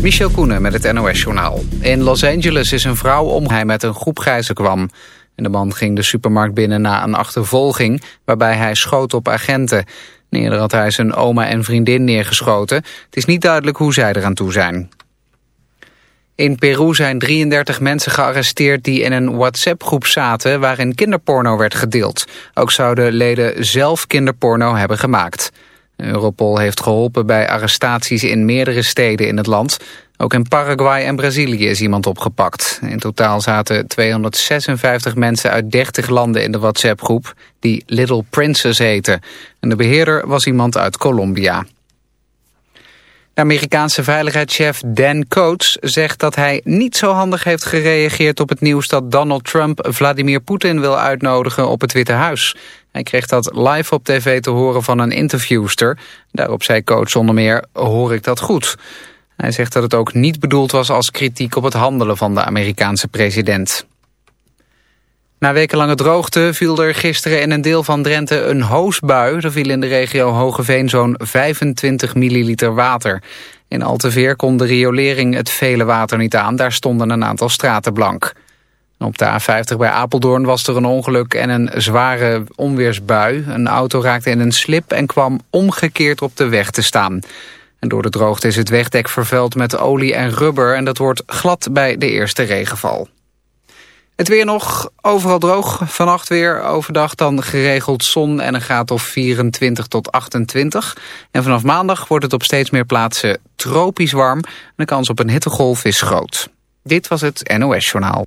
Michel Koenen met het NOS-journaal. In Los Angeles is een vrouw om hij met een groep gijzen kwam. En de man ging de supermarkt binnen na een achtervolging... waarbij hij schoot op agenten. Eerder had hij zijn oma en vriendin neergeschoten. Het is niet duidelijk hoe zij eraan toe zijn. In Peru zijn 33 mensen gearresteerd die in een WhatsApp-groep zaten... waarin kinderporno werd gedeeld. Ook zouden leden zelf kinderporno hebben gemaakt. Europol heeft geholpen bij arrestaties in meerdere steden in het land. Ook in Paraguay en Brazilië is iemand opgepakt. In totaal zaten 256 mensen uit 30 landen in de WhatsApp-groep... die Little Princess heten. En de beheerder was iemand uit Colombia. De Amerikaanse veiligheidschef Dan Coates zegt dat hij niet zo handig heeft gereageerd op het nieuws dat Donald Trump Vladimir Poetin wil uitnodigen op het Witte Huis. Hij kreeg dat live op tv te horen van een interviewster. Daarop zei Coates onder meer, hoor ik dat goed? Hij zegt dat het ook niet bedoeld was als kritiek op het handelen van de Amerikaanse president. Na wekenlange droogte viel er gisteren in een deel van Drenthe een hoosbui. Er viel in de regio Hogeveen zo'n 25 milliliter water. In Alteveer kon de riolering het vele water niet aan. Daar stonden een aantal straten blank. Op de A50 bij Apeldoorn was er een ongeluk en een zware onweersbui. Een auto raakte in een slip en kwam omgekeerd op de weg te staan. En door de droogte is het wegdek vervuild met olie en rubber... en dat wordt glad bij de eerste regenval. Het weer nog overal droog. Vannacht weer overdag dan geregeld zon en een graad of 24 tot 28. En vanaf maandag wordt het op steeds meer plaatsen tropisch warm. De kans op een hittegolf is groot. Dit was het NOS Journaal.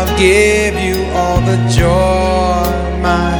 I'll give you all the joy my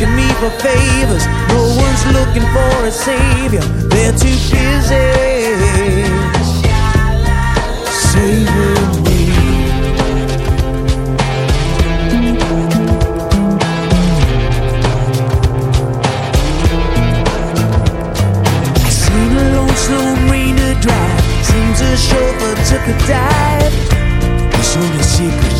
Asking me for favors. No one's looking for a savior. They're too busy saving me. chauffeur took a dive. There's only secrets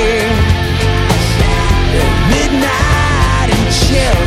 Midnight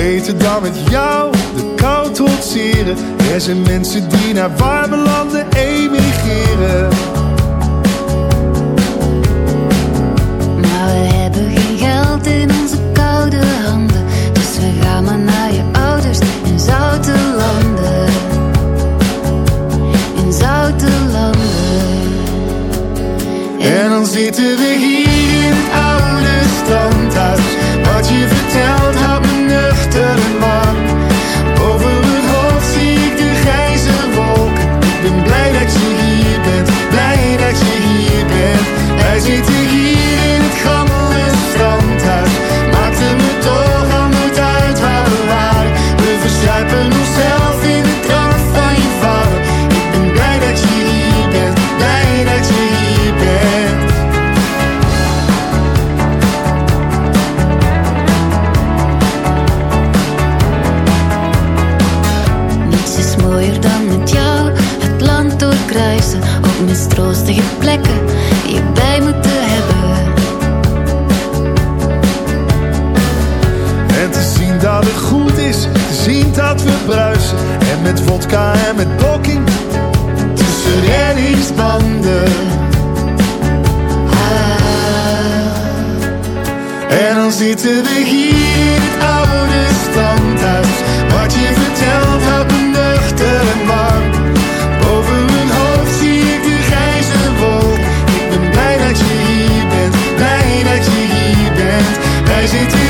beter dan met jou de kou trotseren. Er zijn mensen die naar warme landen emigreren. Maar we hebben geen geld in met vodka en met blokking tussen reddingsbanden. Ah. En dan zitten we hier in het oude standhuis. Wat je vertelt houdt een nuchter en. Boven mijn hoofd zie ik de grijze wolk. Ik ben blij dat je hier bent, blij dat je hier bent. Wij zitten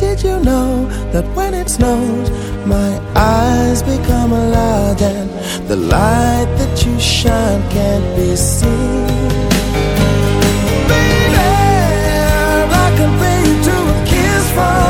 Did you know that when it snows, my eyes become large and the light that you shine can't be seen? Baby, I compare you to a kiss from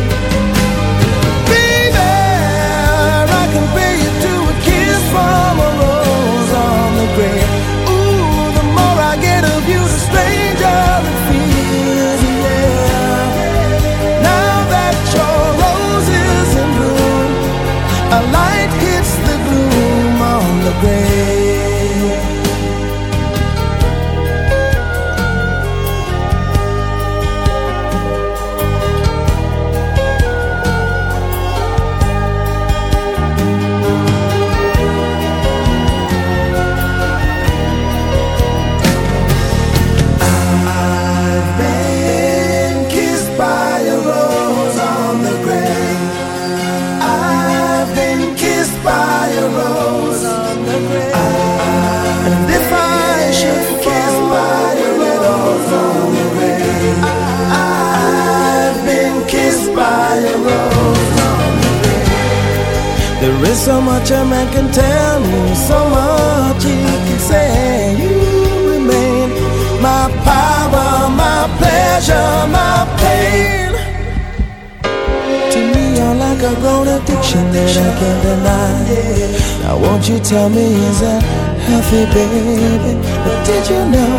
Tell me, is that healthy, baby? But did you know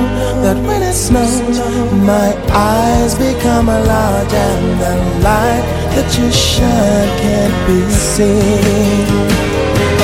that when it snows, my eyes become large and the light that you shine can't be seen?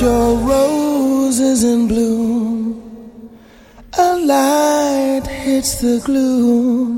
Your rose is in bloom, a light hits the gloom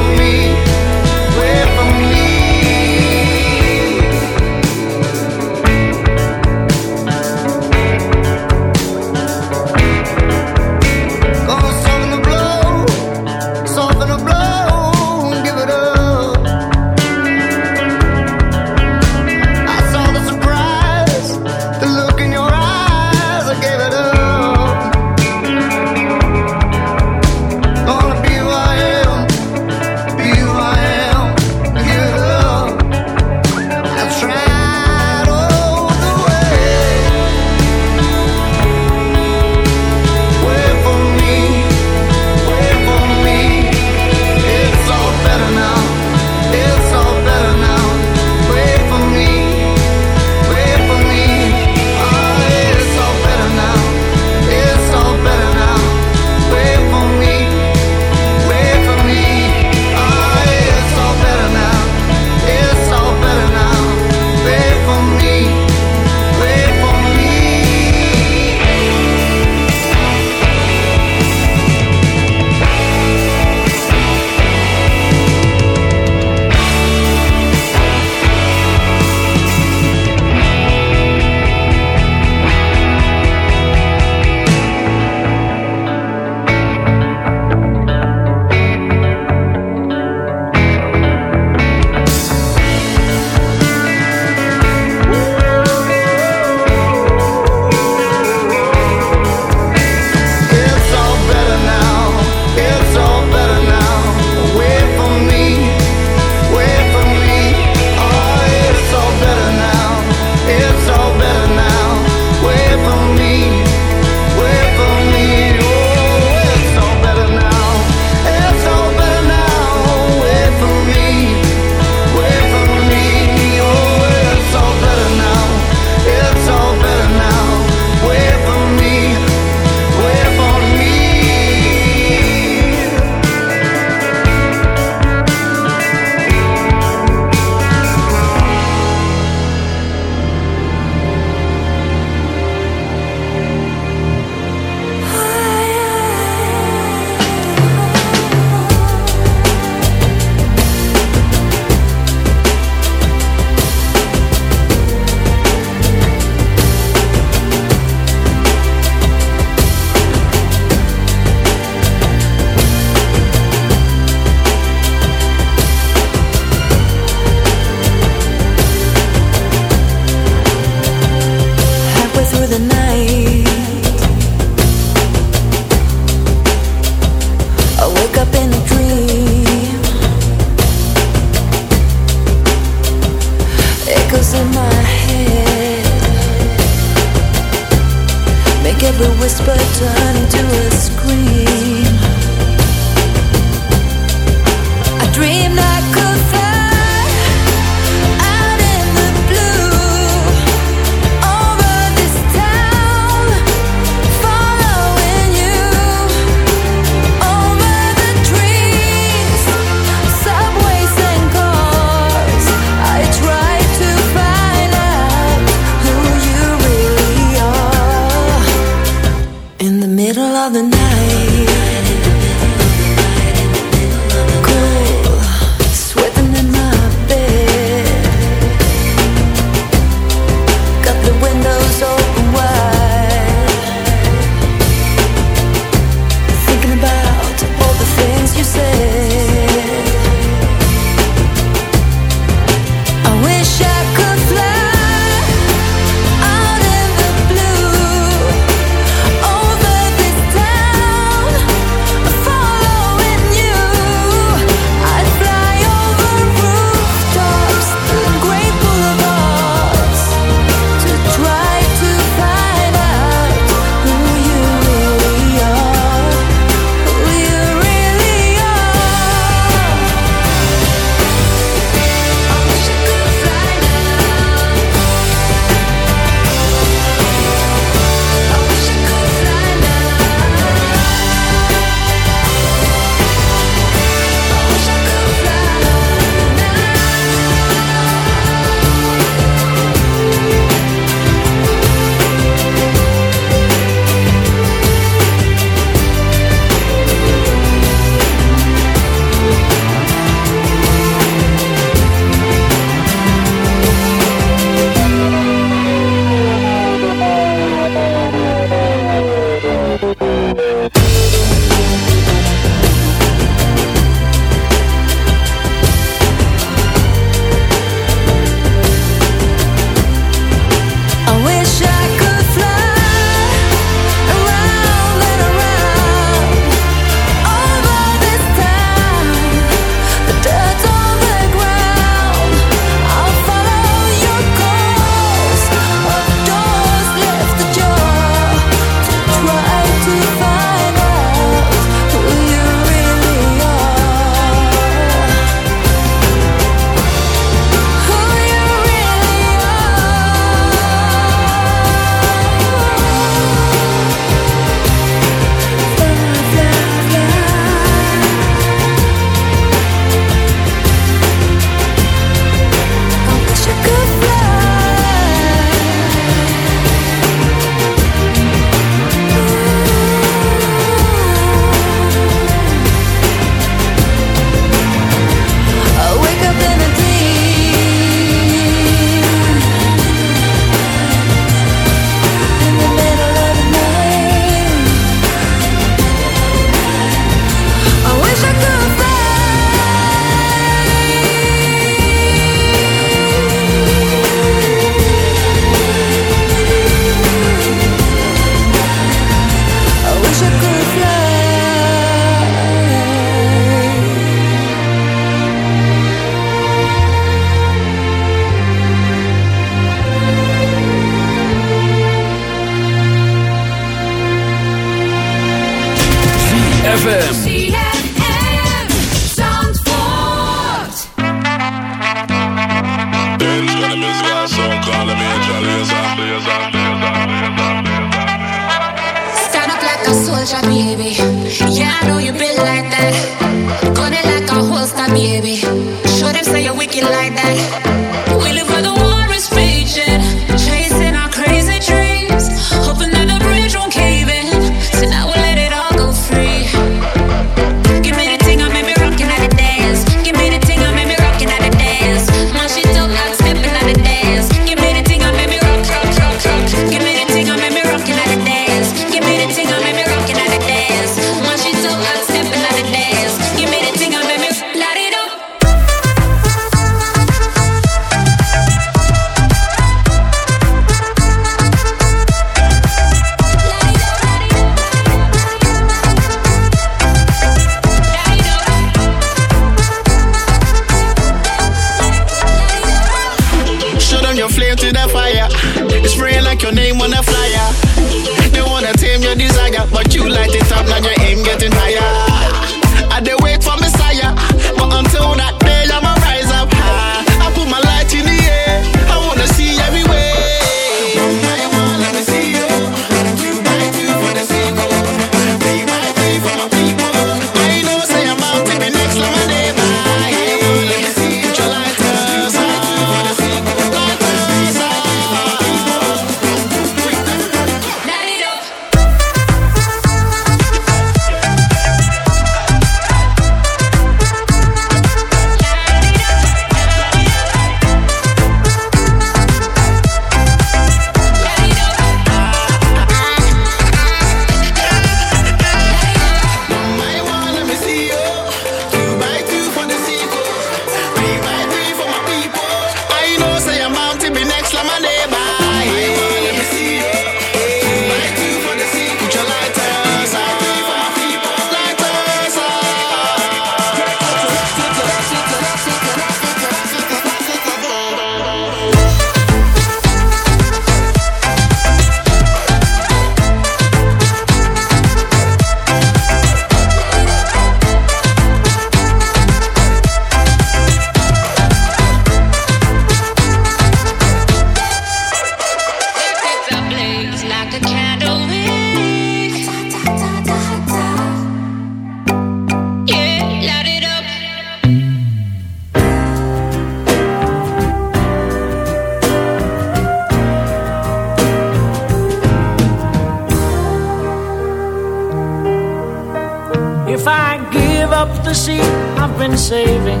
I give up the seat I've been saving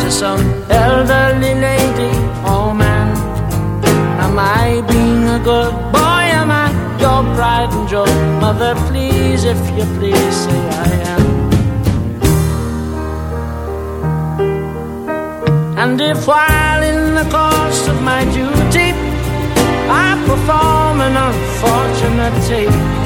to some elderly lady, oh man, am I being a good boy? Am I your pride and joy? Mother, please, if you please, say I am. And if while in the course of my duty I perform an unfortunate tape,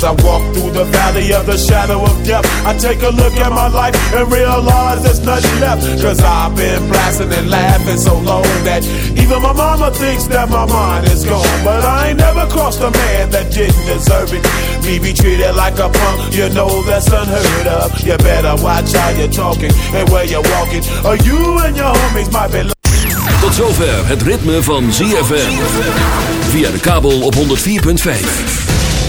As I walk through the valley of the shadow of death, I take a look at my life and realize there's nothing left. Cause I've been blasting and laughing so long that even my mama thinks that my mind is gone. But I ain't never crossed a man that didn't deserve it. Me be treated like a punk, you know that's unheard of. You better watch how you're talking and where you're walking, or you and your homies might be. Tot zover het ritme van ZFM. Via de kabel op 104.5.